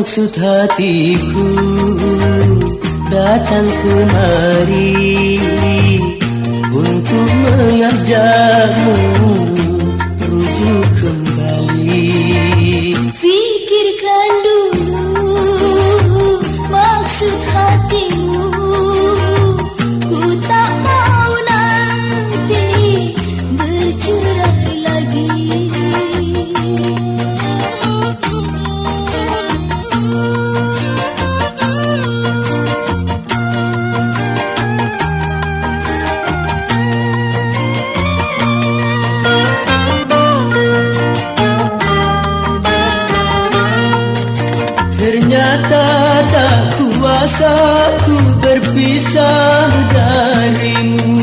Maksud hatiku datang kemari Untuk mengajakmu Ternyata tak kuasa ku berpisah darimu.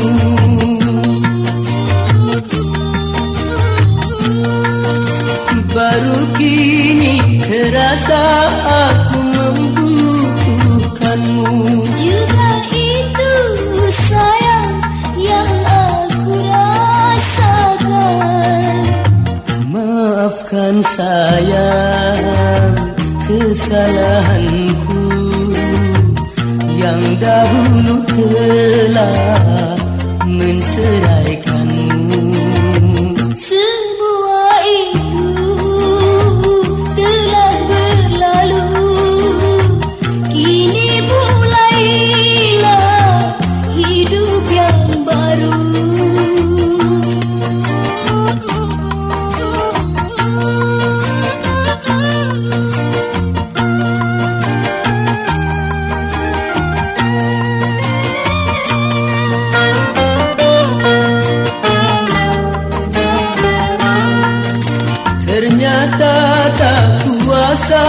Baru kini terasa aku membutuhkanmu. Juga itu sayang yang aku rasakan. Maafkan sayang kesalahanku Yang dahulu telah Tak kuasa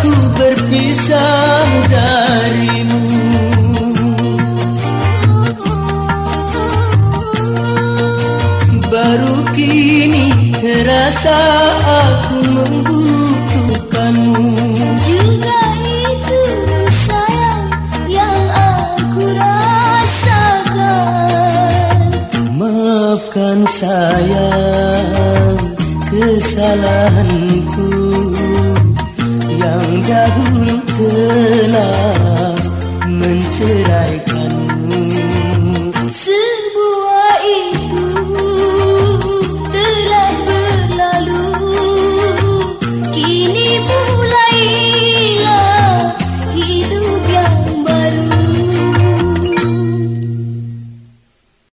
ku berpisah darimu. Baru kini terasa aku membutuhkanmu. Juga itu sayang yang aku rasakan. Maafkan sayang kesalahanku